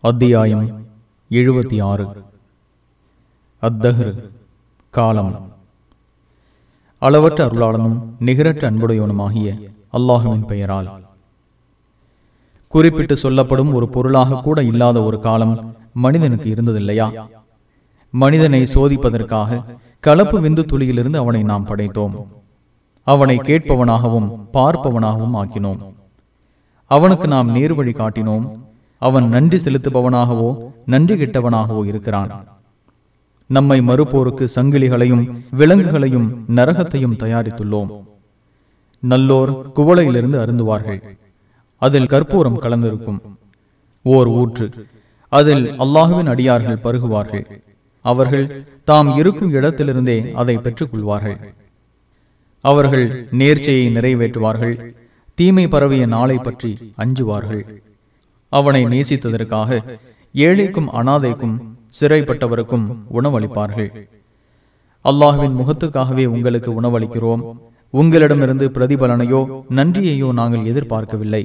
அத்தியாயம் எழுபத்தி ஆறு அத்தகரு காலம். அளவற்ற அருளாளனும் நிகரற்ற அன்புடையவனுமாகிய அல்லாஹுவின் பெயரால். குறிப்பிட்டு சொல்லப்படும் ஒரு பொருளாக கூட இல்லாத ஒரு காலம் மனிதனுக்கு இருந்ததில்லையா? மனிதனை சோதிப்பதற்காக கலப்பு விந்து துளியிலிருந்து அவனை நாம் படைத்தோம். அவனை கேட்பவனாகவும் பார்ப்பவனாகவும் ஆக்கினோம். அவனுக்கு நாம் நேர்வழி காட்டினோம். அவன் நன்றி செலுத்துபவனாகவோ நன்றி கிட்டவனாகவோ இருக்கிறான். நம்மை மறுப்போருக்கு சங்கிலிகளையும் விலங்குகளையும் நரகத்தையும் தயாரித்துள்ளோம். நல்லோர் குவளையிலிருந்து அருந்துவார்கள். அதில் கற்பூரம் கலந்திருக்கும். ஓர் ஊற்று. அதில் அல்லாஹுவின் அடியார்கள் பருகுவார்கள். அவர்கள் தாம் இருக்கும் இடத்திலிருந்தே அதை பெற்றுக் கொள்வார்கள் அவர்கள் நேர்ச்சையை நிறைவேற்றுவார்கள். தீமை பரவிய நாளை பற்றி அஞ்சுவார்கள். அவனை நேசித்ததற்காக ஏழைக்கும் அனாதைக்கும் சிறைப்பட்டவருக்கும் உணவளிப்பார்கள். அல்லாஹுவின் முகத்துக்காகவே உங்களுக்கு உணவளிக்கிறோம். உங்களிடமிருந்து பிரதிபலனையோ நன்றியையோ நாங்கள் எதிர்பார்க்கவில்லை.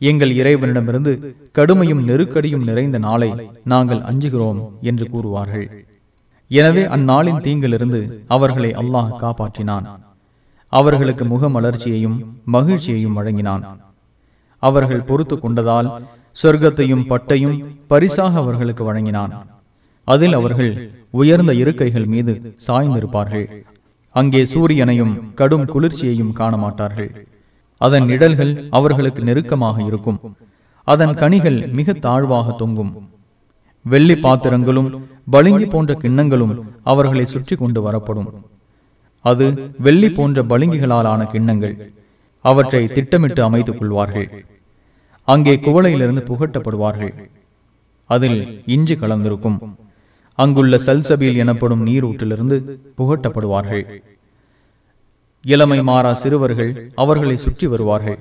எங்கள் இறைவனிடமிருந்து கடுமையும் நெருக்கடியும் நிறைந்த நாளை நாங்கள் அஞ்சுகிறோம் என்று கூறுவார்கள். எனவே அந்நாளின் தீங்கிலிருந்து அவர்களை அல்லாஹ் காப்பாற்றினான். அவர்களுக்கு முகமலர்ச்சியையும் மகிழ்ச்சியையும் வழங்கினான். அவர்கள் பொறுத்து கொண்டதால் சொர்க்கத்தையும் பட்டையும் பரிசாக அவர்களுக்கு வழங்கினான். அதில் அவர்கள் உயர்ந்த இருக்கைகள் மீது சாய்ந்திருப்பார்கள். அங்கே சூரியனையும் கடும் குளிர்ச்சியையும் காண மாட்டார்கள் அதன் நிழல்கள் அவர்களுக்கு நெருக்கமாக இருக்கும். அதன் கனிகள் மிக தாழ்வாக தொங்கும். வெள்ளி பாத்திரங்களும் பளிங்கி போன்ற கிண்ணங்களும் அவர்களை சுற்றி கொண்டு வரப்படும். அது வெள்ளி போன்ற பளிங்கிகளாலான கிண்ணங்கள். அவற்றை திட்டமிட்டு அமைத்துக் கொள்வார்கள். அங்கே குவளையிலிருந்து புகட்டப்படுவார்கள். அதில் இஞ்சி கலந்திருக்கும். அங்குள்ள சல்சபீல் எனப்படும் நீரூற்றிலிருந்து புகட்டப்படுவார்கள். இளமை மாறா சிறுவர்கள் அவர்களை சுற்றி வருவார்கள்.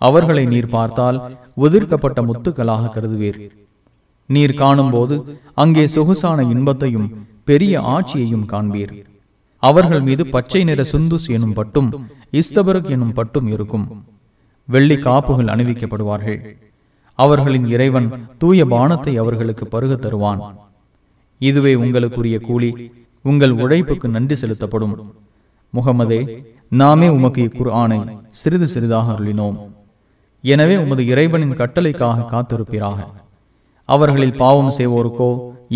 அவர்களை நீர் பார்த்தால் உதிர்க்கப்பட்ட முத்துக்களாக கருதுவீர். நீர் காணும்போது அங்கே சொகுசான இன்பத்தையும் பெரிய ஆட்சியையும் காண்பீர். அவர்கள் மீது பச்சை நிற சுந்துஸ் எனும் பட்டும் இஸ்தபருக் எனும் பட்டும் இருக்கும். வெள்ளி காப்புகள் அணிவிக்கப்படுவார்கள். அவர்களின் இறைவன் தூய பானத்தை அவர்களுக்கு பருக தருவான். இதுவே உங்களுக்குரிய கூலி உங்கள் உழைப்புக்கு நன்றி செலுத்தப்படும். முகமதே நாமே உமக்கு இக்குர்ஆனை சிறிது சிறிதாக அருளினோம். எனவே உமது இறைவனின் கட்டளைக்காக காத்திருப்பீராக. அவர்களில் பாவம் செய்வோருக்கோ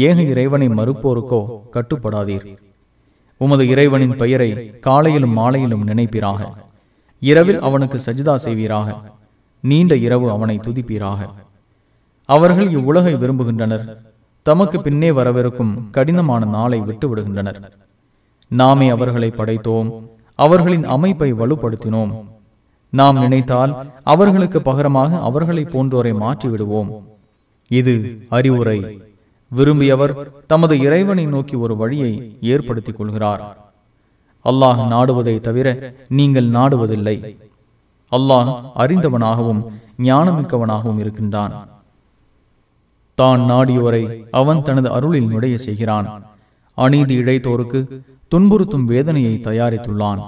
ஏக இறைவனை மறுப்போருக்கோ கட்டுப்படாதீர். உமது இறைவனின் பெயரை காலையிலும் மாலையிலும் நினைப்பீராக. இரவில் அவனுக்கு சஜிதா செய்வீராக. நீண்ட இரவு அவனை துதிப்பீராக. அவர்கள் இவ்வுலகை விரும்புகின்றனர். தமக்கு பின்னே வரவிருக்கும் கடினமான நாளை விட்டு விடுகின்றனர் நாமே அவர்களை படைத்தோம். அவர்களின் அமைப்பை வலுப்படுத்தினோம். நாம் நினைத்தால் அவர்களுக்கு பகரமாக அவர்களை போன்றோரை மாற்றிவிடுவோம். இது அறிவுரை. விரும்பியவர் தமது இறைவனை நோக்கி ஒரு வழியை ஏற்படுத்திக் கொள்கிறார். அல்லாஹ் நாடுவதை தவிர நீங்கள் நாடுவதில்லை. அல்லாஹ் அறிந்தவனாகவும் ஞானமிக்கவனாகவும் இருக்கின்றான். தான் நாடியோரை அவன் தனது அருளில் நுழைய செய்கிறான். அநீதி இழைத்தோருக்கு துன்புறுத்தும் வேதனையை தயாரித்துள்ளான்.